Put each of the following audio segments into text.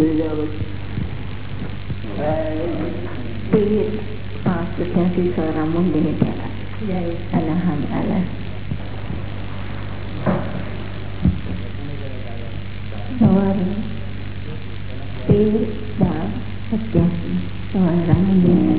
Duit Maksudnya si seorang mundi Alhamdulillah Suara Duit Maksudnya si seorang mundi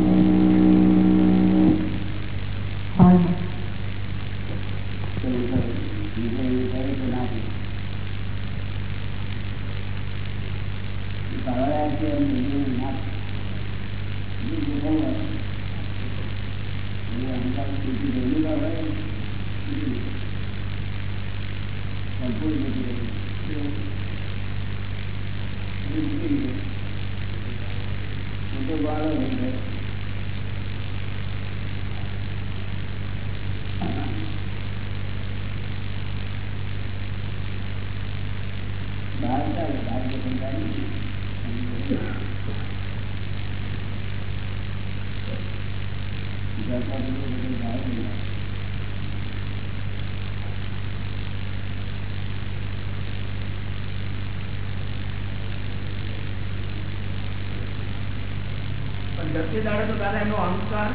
તો તારે એનો અહંકાર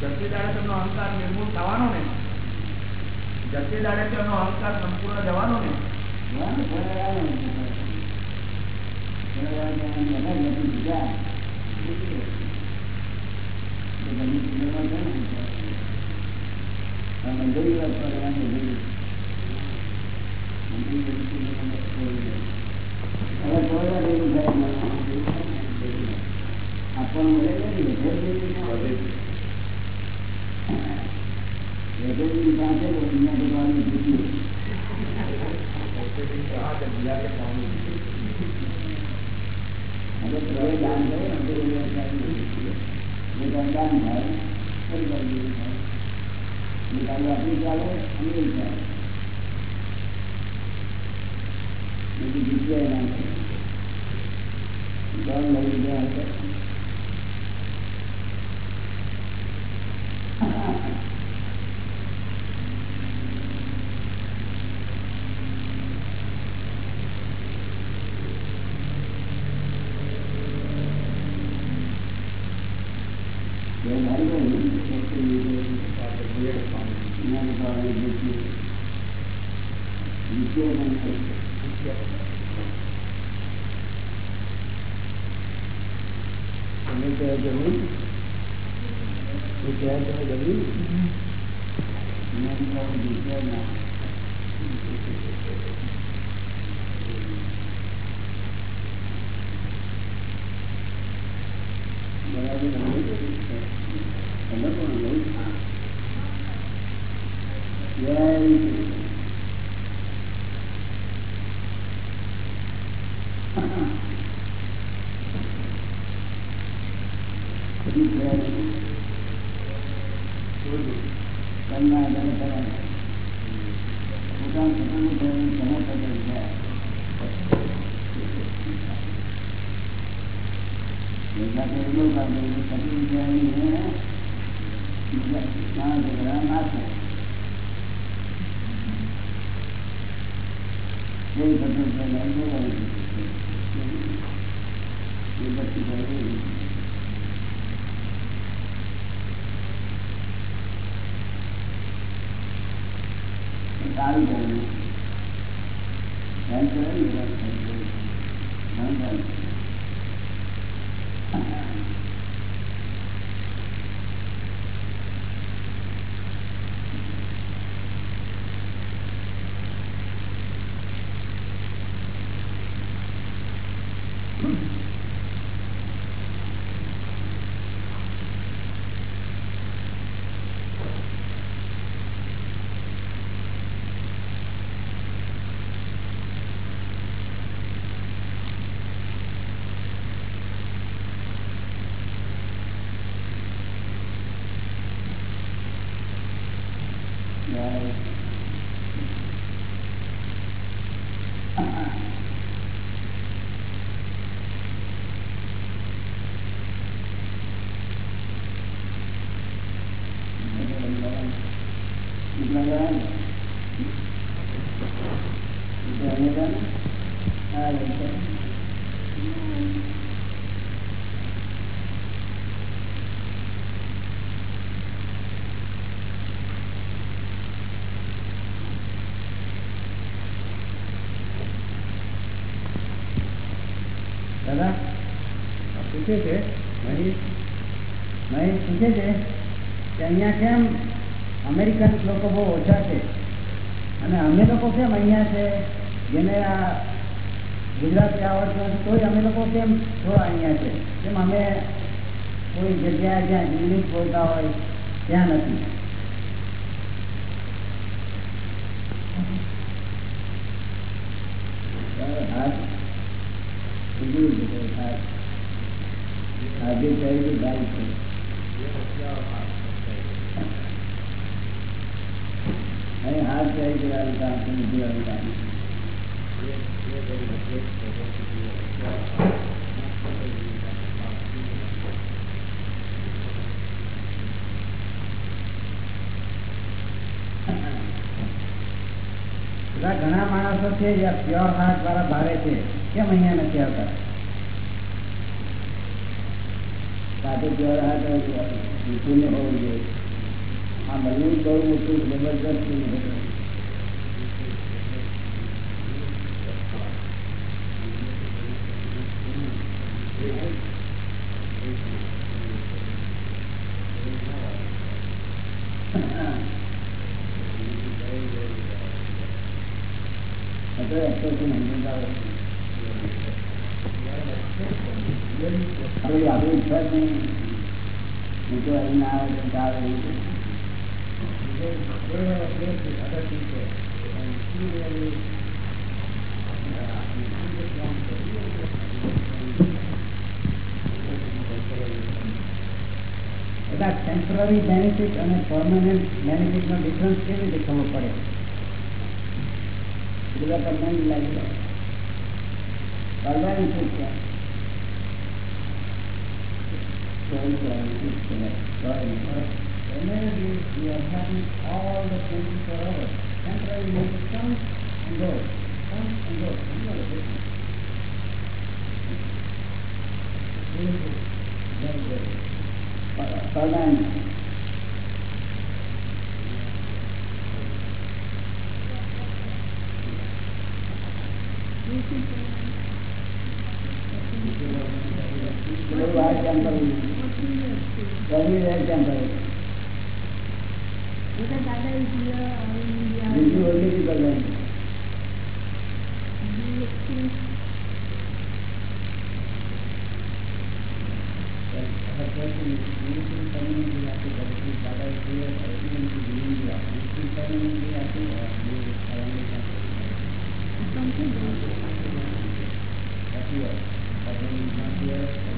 જતી દાડે તેમનો અહંકાર નિર્મૂળ થવાનો ને જતી દાડે તેમનો અહંકાર સંપૂર્ણ જવાનો ને મંજૂરી વાત કરવાની મંજૂરી હવે જોયા આપવાનું મળે નથી પાસે દુનિયા ભગવાનને પૂછ્યું હવે પ્રવેશ દાન કરે ને દાન થાય ફરી કરી નિકાલો આપણી ચાલે અને ચાલે બીજી જગ્યાએ ના કરે દાન મળી ગયા હતા Thank you. Amen. પૂછે છે મહેશ પૂછે છે કે અહીંયા કેમ અમેરિકન લોકો બહુ ઓછા છે? અને અમે લોકો કેમ અહીંયા છે? જેને આ ગુજરાતી આવડતું તોય અમે લોકો કેમ થોડા અહીંયા છે? કેમ અમે કોઈ જગ્યાએ જ્યાં ઇંગ્લિશ બોલતા હોય, ત્યાં નથી. આજે કઈ ગાય છે અહીં હાથ કઈ જવાનું કામ છે જવાનું કામ બધા ઘણા માણસો છે જે પ્યોર હાર્ટ વાળા ભારે છે કેમ અહીંયા નથી આવતા સાથે પ્યોર હાર્ટ શૂન્ય હોવું જોઈએ આ બનવું બહુ મોટું જબરદસ્ત હતું. એટલે એક્સપ્રેશન આપણી ઈચ્છા જ નહીં હું તો અહીં ના આવે તો આવે એવું છે. એટલે ટેમ્પરરી બેનિફિટ અને પરમાનન્ટ બેનિફિટનો ડિફરન્સ કેવી રીતે ખબર પડે બધા પરમાનન્ટ લાગી જાય પરમાનન્ટ શું છે praise we we are having all the things forever. Temporary nature comes and goes, comes and goes. You know the business. Very good. Very Thank you. temporary. Very wide temporary. બીજું ઓછી permanent. This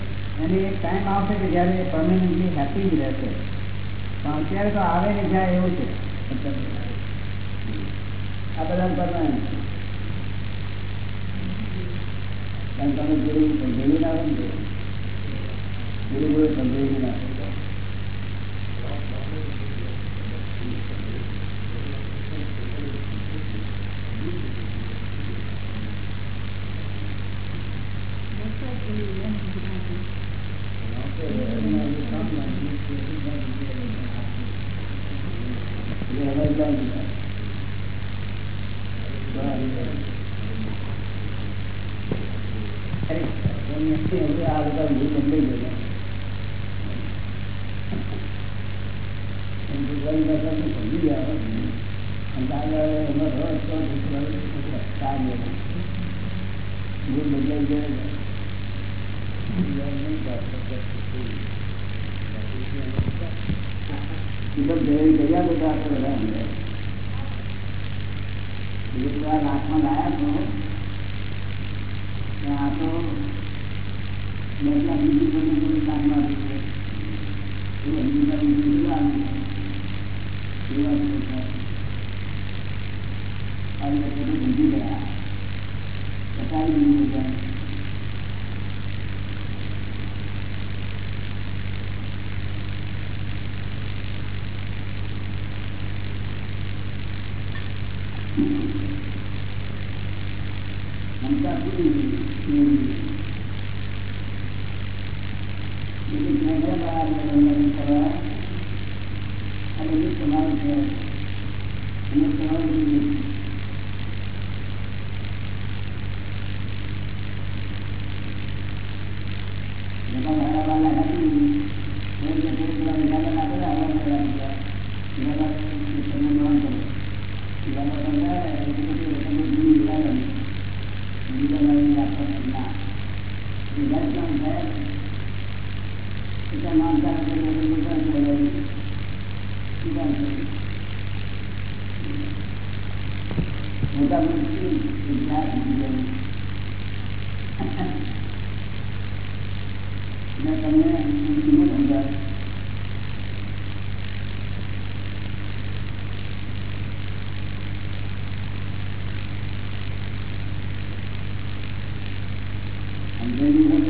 એને એક time આવશે કે જ્યારે permanently happy જ રહેશે પણ અત્યારે તો આવે ને જાય એવું છે આ બધા પરમાનન્ટ કારણ તમે જોયું સમજાવી ના આવે ને જોયું જોયું સમજાવી ના મહિલા બીજી કોઈ કામમાં and maybe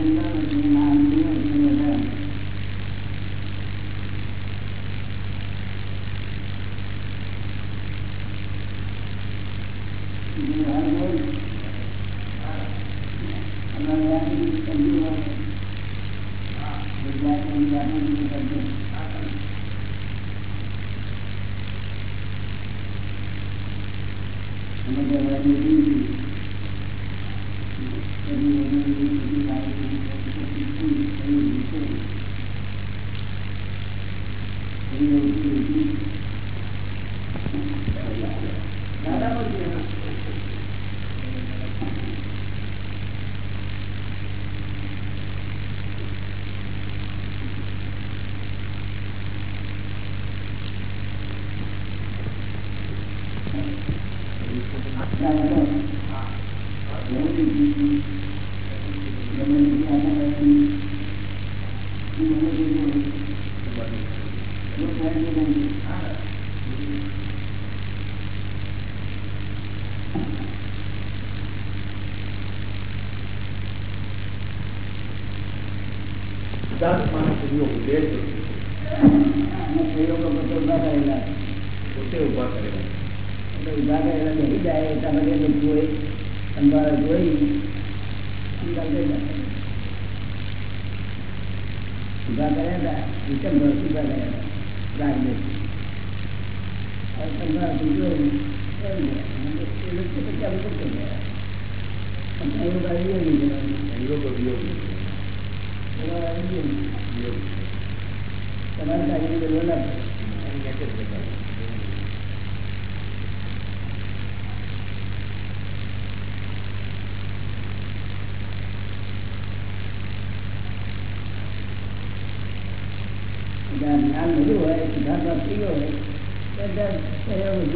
માણસ યોગ બે છે પ્રયોગો બધો ઉભા કરેલા પોતે ઉભા કરેલા એટલે ઉભા કરેલા બેસી જાય એટલા માટે જોઈ સંભાળ જોઈ અંદાજ થઈ જાય. ઉભા કરેલા વિષમ ભરત ઉભા કરેલા રાજને સંભાળ જોઈ એમ જાય. એ લોકો પછી આ બધું થઈ ગયા પણ એવું કાઢી નહીં જવાનું. યોગ વિયોગ એવા આવી ગયું. વિયોગ તમારી કાયદો કરવો ના બધું હોય સિદ્ધાંત પ્રાપ્તિ હોય બધા સહયોગ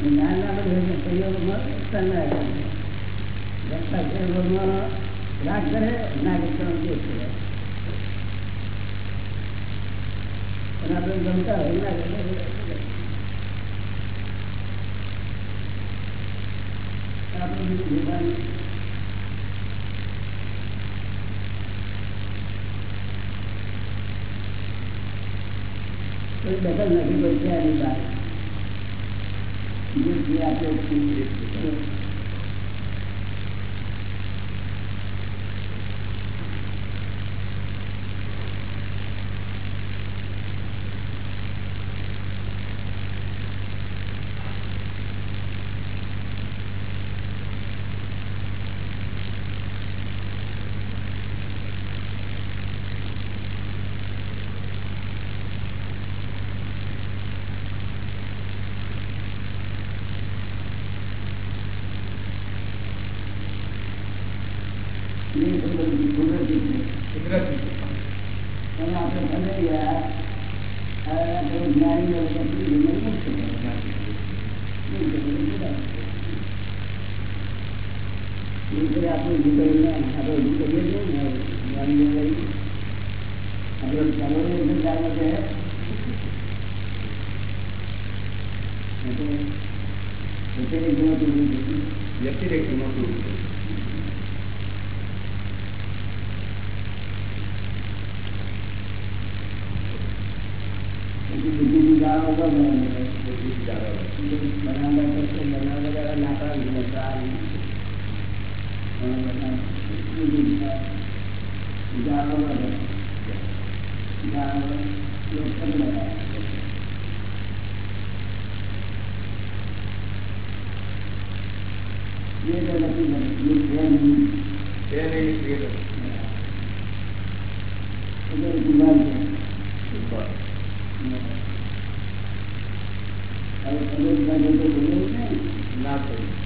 જ્ઞાન ના બધું સહયોગ રાગ કરે ના વિક્રમ દોષ કરે અને આપણે ગમતા હોય ના ગમતા આપણે ભગવાન કોઈ દખલ નથી કોઈ છે આની બહાર Gracias. ये तो नहीं ये है नहीं है नहीं ये तो इधर गुलाम है ऊपर अरे अरे तो बोले ना तो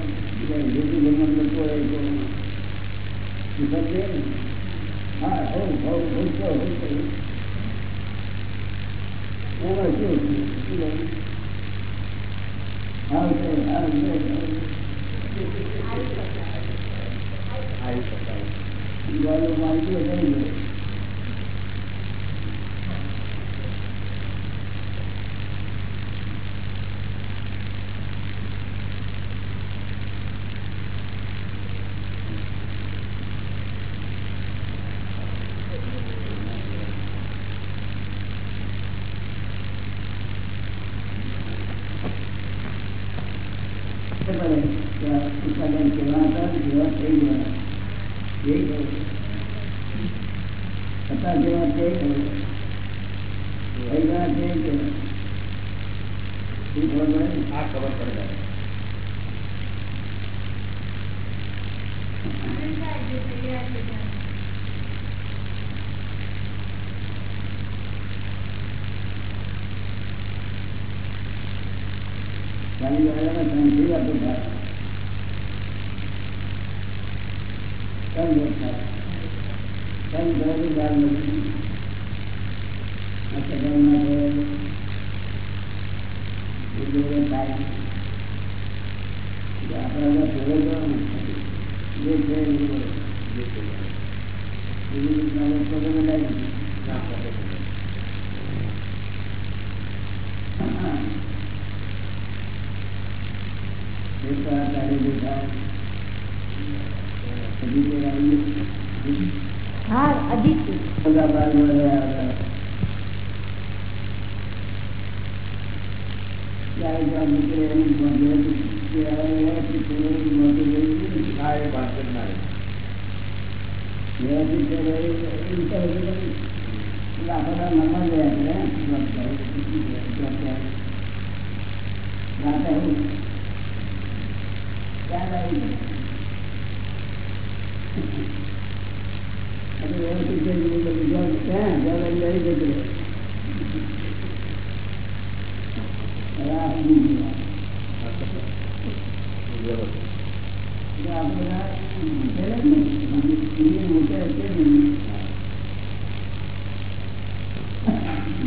Kami berharap dengan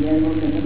年都是那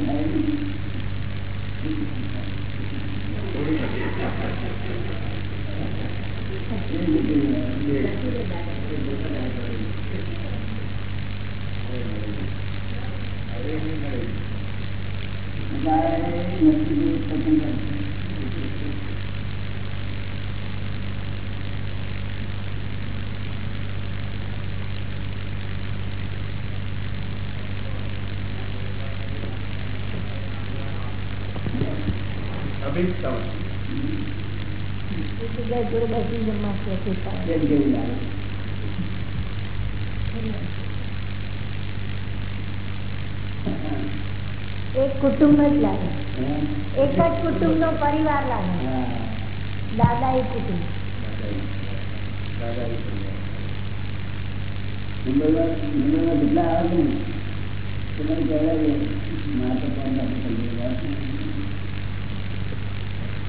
એક કુટુંબ જ લાગે હે? એક જ કુટુંબ નો પરિવાર લાગે હા. દાદા એ કુટુંબ મુંબઈમાં મુંબઈમાં જેટલા આવે ને તે મને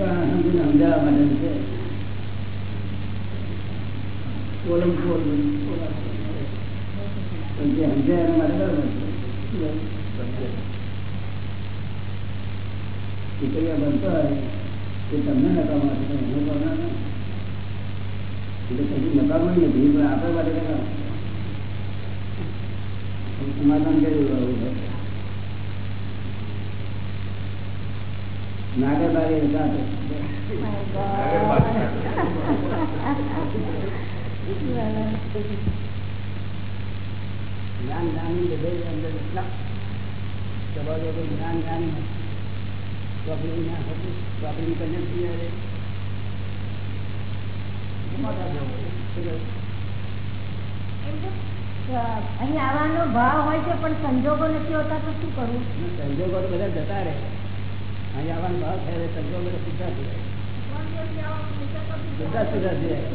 સમજાવવા માટે છે પોલ. પણ જે સમજાય એના માટે બરાબર દીકરીઓ બનતો હોય તે તમને નકામો હશે પણ એનો ભાવ એટલે આપણા માટે નકામો સમાધાન કર્યું આવું છે નાગે બાગે સાથે My God. જ્ઞાન જ્ઞાની બધે અંદર એટલા સ્વભાવ જ્ઞાન જ્ઞાની તો ના હતું. તો આપણી કન્યા થઈ જાય અ, અહીં આવવાનો ભાવ હોય છે પણ સંજોગો નથી હોતા તો શું કરવું? સંજોગો તો બધા જતા રહે. અહીં આવવાનો ભાવ થાય એટલે સંજોગો તો સીધા થઈ જાય બધા સીધા થઈ જાય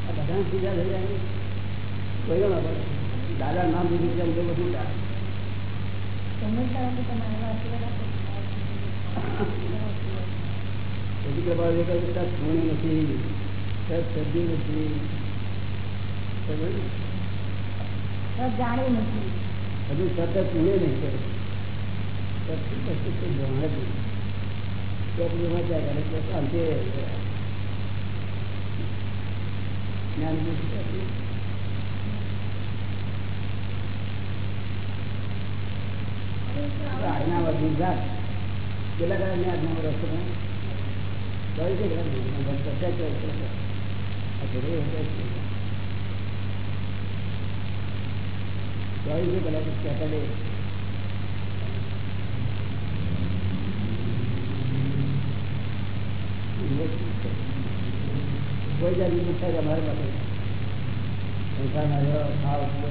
આ બધા સીધા થઈ જાય કોઈ ના પડે દાદા નામ લીધું છે સંજોગો છૂટા સમજદાર તમારા આશીર્વાદ આપો. પછી કૃપા જે કહે છે પૂર્ણ નથી સજ્જુ નથી સમજ ને? બસ જાણ્યું નથી હજુ સતત પૂર્ણ નહીં કરે પછી પછી તે જાણે જ નહીં. તો આપણે મજા કરે તો શાંતિ રહે. જ્ઞાન બુદ્ધિ આપી. આજ્ઞા વધી જાત કેટલા કડા આજ્ઞા રસ્તો બળી છે કે પચાસ વર્ષ ચોવીસે કલાક સેટરડે કોઈ જાતની નુકસાન અમારે માટે સંસારમાં રહ્યો ખાવ પીવો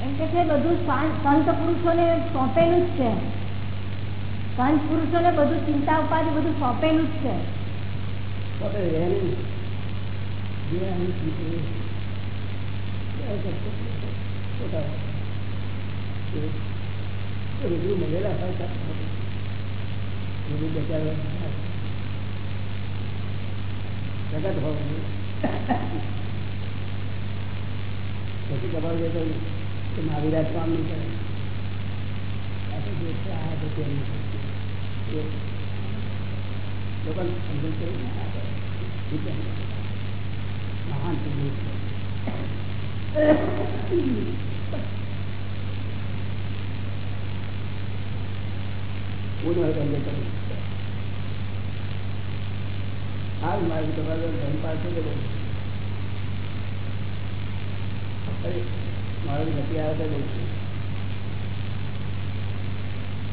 એમ કે છે બધું શાંત- સંત પુરુષોને સોંપેલું જ છે પંચ પુરુષો ને બધું ચિંતા ઉપાધિ બધું સોંપેલું જ છે. રૂબરૂ મળેલા હોય રૂબરૂ બેચાર પછી ખબર છે. કે સ્વામી કરે. આ તો જે છે આ તો તેમ છે. એ લોકોને સમજણ કરી ના આપે. ઠીક છે? મહાન પુરુષ છે. હું નહોતો સમજણ કરી. હાલ મારી તમારે ધન પાસે જ બોલું. અરે મારો ગતિ આવે તો બોલું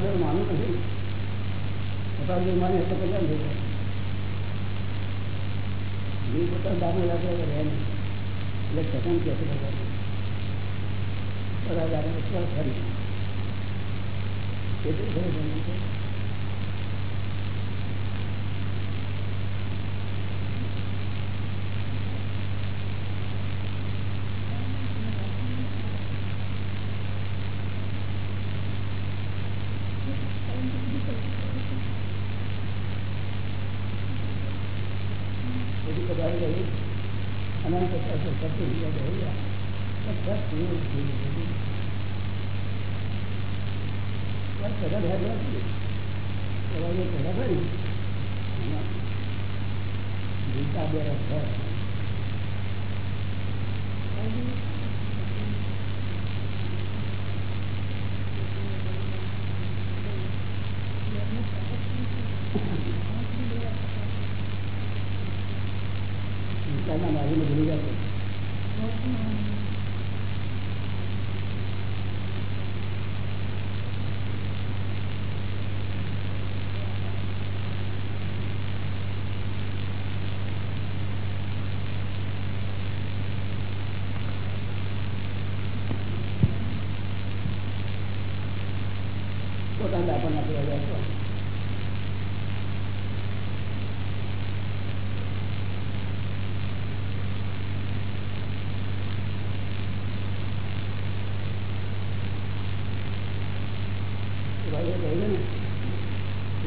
German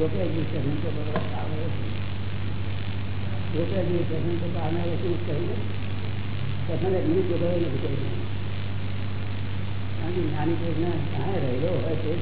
રોકડા જેવી સહન તો બરોબર આવે રોકડા જેવી સહન તો આને શું કહ્યું પ્રથમ એક મિનિટ જોડાવે જ્ઞાની કૃષ્ણ ક્યાં રહેલો હોય તે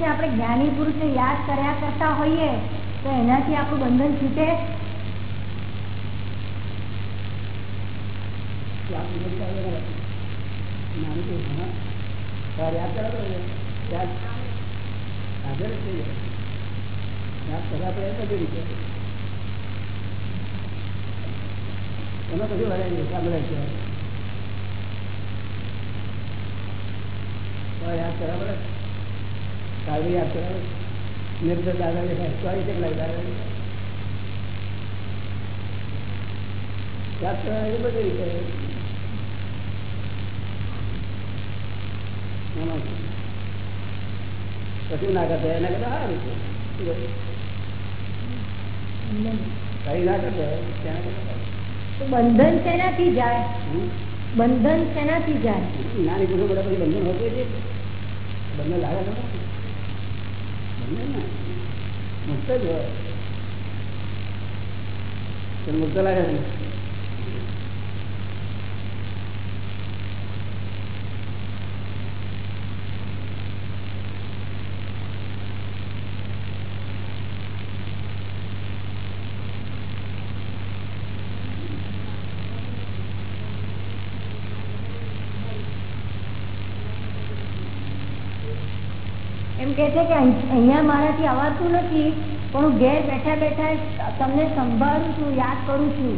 બેન કે છે આપણે જ્ઞાની પુરુષને યાદ કર્યા કરતા હોઈએ તો એનાથી આપણું બંધન છૂટે યાદ કરો યાદ હાજર થઈ જાય યાદ કરવા પડે બધી રીતે એમાં કશું વળે નહીં સાંભળે છે યાદ કરવા પડે કાળજી યાદ કરવા પડે નિર્દર દાદા દેખાય ચોવીસ એક લાખ દાદા યાદ કરવા એ બધી રીતે કશું ના કરતા એના કરતા સારું છે કઈ ના કરતા તેના કરતા તો બંધન શેનાથી જાય હમ? બંધન શેનાથી જાય નાની પુરુષો બધા પછી બંધન હોતું છે બંધન લાગે તો બંધન ના મુક્ત જ હોય મુક્ત લાગે છે કે કે અહીંયા મારાથી અવાતું નથી, પણ હું ઘેર બેઠા બેઠા તમને સંભાળું છું, યાદ કરું છું.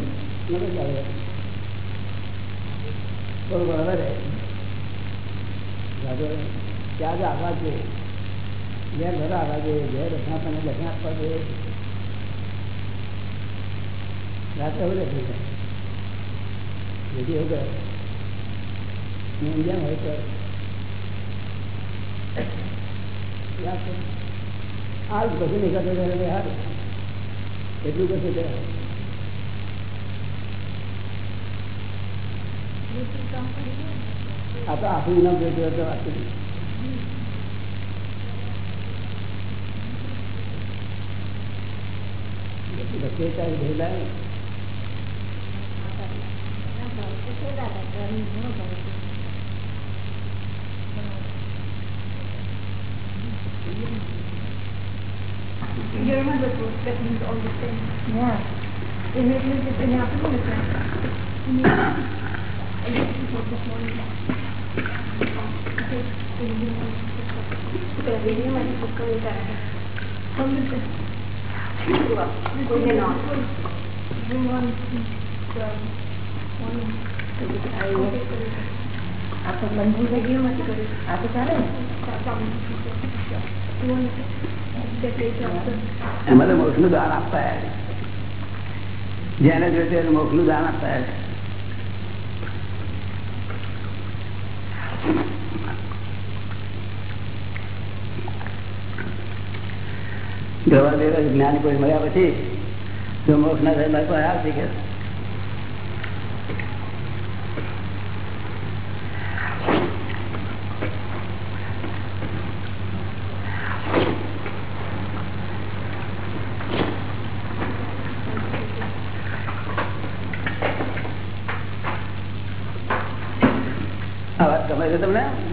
ત્યાં જ આવવા જોઈએ ઘેર ઘર આવવા જોઈએ ઘેર રચના તમે લગ્ન આપવા જોઈએ રાત્રે એવું લખી જેથી એવું કરે હું જેમ હોય તો. યાદ કરો. આ જ કશું નહીં કરતો ત્યારે હારું એટલું કશું છે આ તો આખું ઇનામ જોઈતું હોય તો વાત કરી રસ્તે ચાલી ગયેલા You remember that means all the same. Yeah. In the English, it's in the afternoon, it's not. I guess it was this morning. आपको मंजूर लगी है मत करो आप बता रहे हैं એમાં દેવા જ્ઞાન કોઈ મળ્યા પછી જો મોક્ષ ના થાય મારે આવતી કે તમને?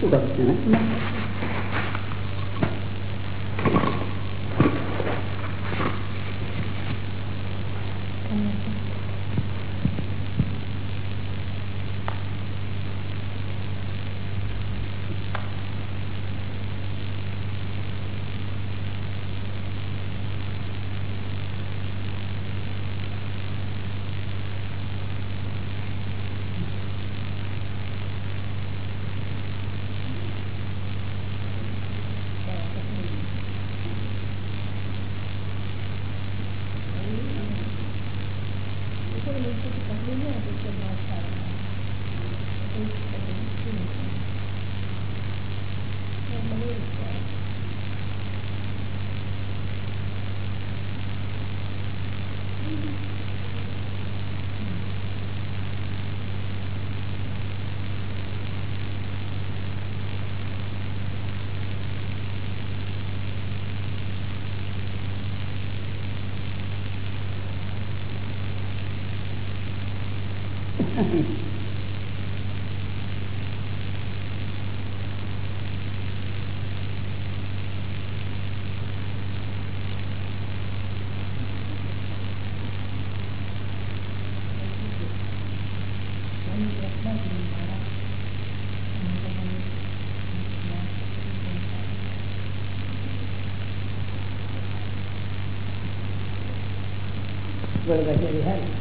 શું કરું ગણતરી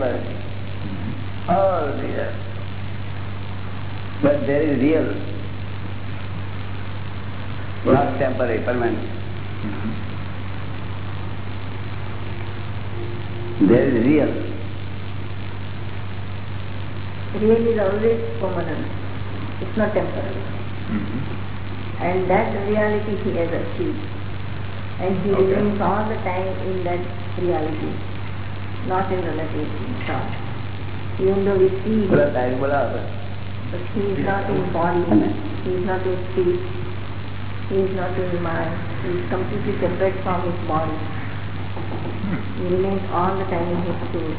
Relative and. All these are. But there is real, not temporary, permanent. Mm-hmm. There is real. Real is always permanent. It's not temporary. Mm-hmm. And that reality he has achieved. And he Okay. remains all the time in that reality, not in relative God. Even though we see him, but he is not in body, he is not in speech, he is not in mind, he is completely separate from his body. He remains all the time in his soul.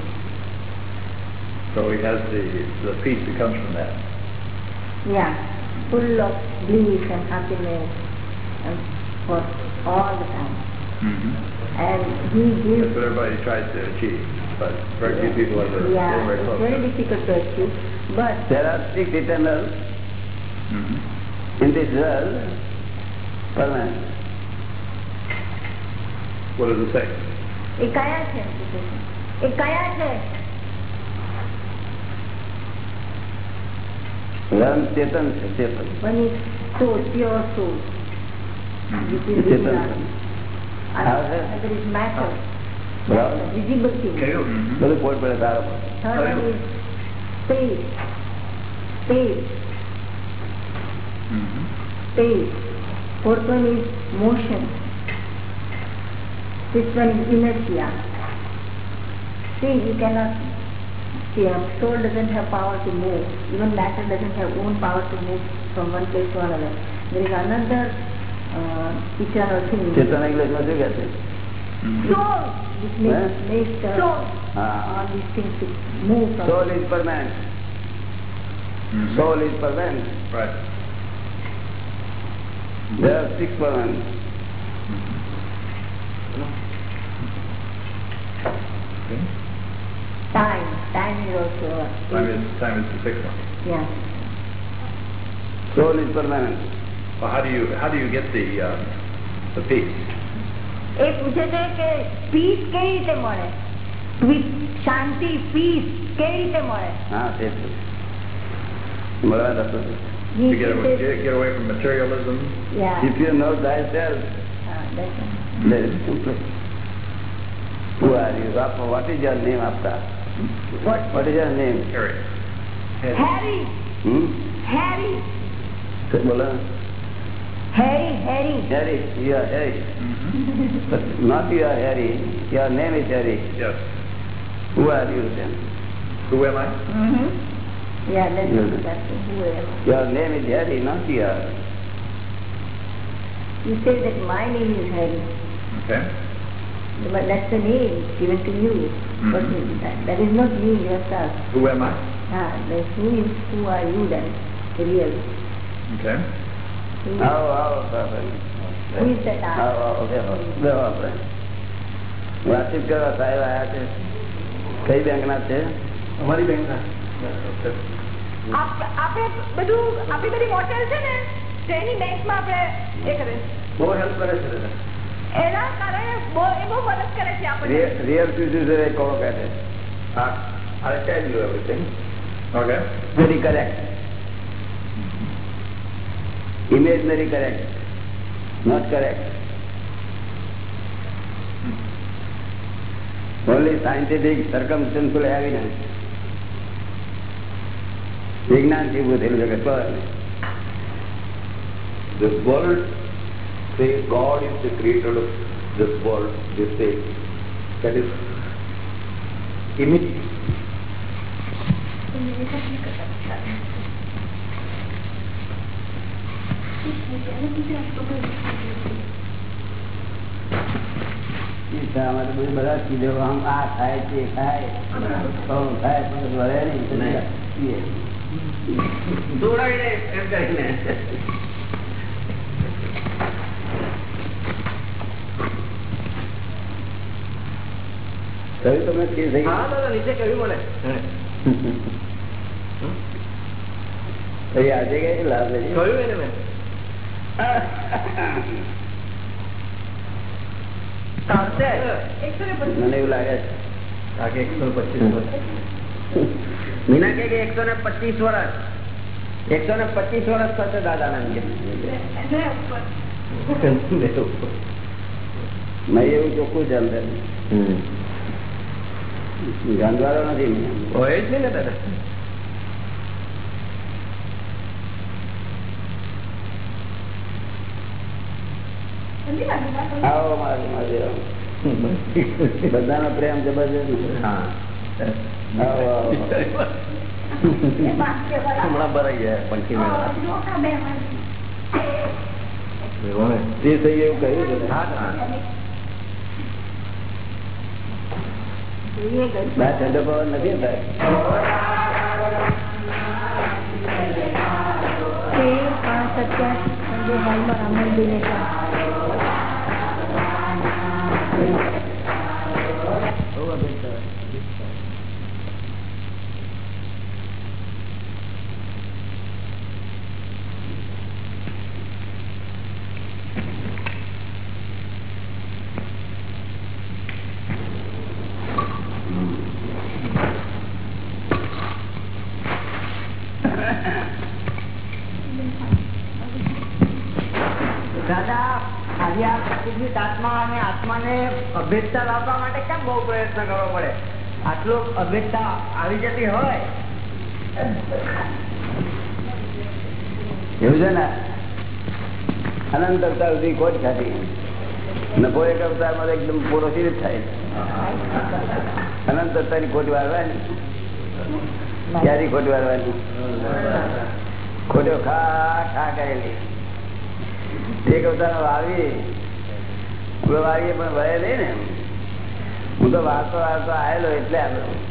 So he has the, the peace that comes from that. Yeah, full of bliss and happiness and for all the time. Mm-hmm. And he That's gives what everybody tries to achieve, but very few people ever get yeah, very it's close. very difficult to achieve. But There are six eternal Mhm. in this world, permanent. What does it say? એ કયા છે એમ પૂછે છે. એ કયા છે રમ ચેતન છે ચેતન One is soul, pure soul, which is ચેતન બધું પોત પડે તારો પર. Third one is space, space, Mhm. space. Fourth one is motion. Fifth one is inertia. See, you cannot, see, a soul doesn't have power to move. Even matter doesn't have own power to move from one place to another. There is another uh, eternal thing. ચેતન ઇંગ્લિશમાં શું કહે છે Mhm. Soul! Which makes, Huh? makes the, હા all these things to move from soul is permanent Mhm. Soul is permanent Right. There are six permanent. Okay. time. Time is also, uh, Time is, time is the sixth one. yeah. Soul is permanent. Well, how do you, how do you get the, um, the peace? એ પૂછે છે કે piece કેવી રીતે મળે શાંતિ piece કેવી રીતે મળે હા તે છે. મળવા રસ્તો છે He To get away, says- get, get away from materialism. Yeah. If you know thyself, Ah, that's right. there is simply. Who are you? What, what is your name after? What? What is your name? Harry. Harry, Hmm? Harry, બોલો Harry, Harry. Harry, you are Harry. But not you are Harry. Your name is Harry. Yes. Who are you then? Who am I? Mm-hmm. Yeah, that's Yeah. that's who am I? Your name is Harry, not your. You say that my name is Harry, Okay. but that's the name given to you. But Mhm. that, that is not you yourself. Who am I? Ah, then who is who are you then? The real. Okay. આવો આપણે. વાતચીત કરવા સાહેબ આવ્યા છે. કઈ bank ના છે? અમારી બેંક ના આપણે બધું આપણી બધી મોટેલ છે ને તેની બેંકમાં આપણે એ કરે. બહુ હેલ્પ કરે છે એના કારણે બહુ એ બહુ મદદ કરે છે આપણે રિયલ ફ્યુચર કોણ કહે છે. Very correct imaginary correct, not correct. Only scientific circumstance will have evidence. Vignan Jibu the world, say God is the creator of this world, they say. That is image. બધું બધા ચીજો આમ આ થાય તે થાય ઘઉં થાય પણ વળે નહીં પીએ. દોડાઈને એમ કરીને કહ્યું તમને ખીર થઈ હા ગઈ? દાદા નીચે કહ્યું મને પછી આજે ગઈ લાભ લેજે. કહ્યું એને મેં મને એવું લાગે છે. એકસો પચીસ મીના કે એકસો ને પચીસ વર્ષ. એકસો ને પચીસ વર્ષ થશે દાદા ના ઉપર. મેં એવું ચોખ્ખું છે અંદર. ગાંધવાળો નથી. હોય જ નહીં ને દાદા બધાનો પ્રેમ જબરજસ્ત હમણાં ભરાઈ ગયા પંખી મેળા જે થઈ એવું કહ્યું ઠંડો પવન નથી પાંચ અત્યાર હાલમાં રામણ Thank you. અભેદતા લાવવા માટે કેમ બહુ પ્રયત્ન કરવો પડે? આટલો અભેદતા આવી જતી હોય? એવું છે ને? અનંત અવતાર સુધી ખોટ ખાતી નફો એક અવતારમાં એકદમ પૂરો જ થાય? અનંત અવતારની ખોટ વાળવાની. ક્યારી ખોટ વાળવાની? ખોટો ખા ખા કરેલી. એક અવતાર વાવી વાવીએ પણ વળે નહીં ને. હું તો વારતો વારતો આવેલો એટલે આવ્યો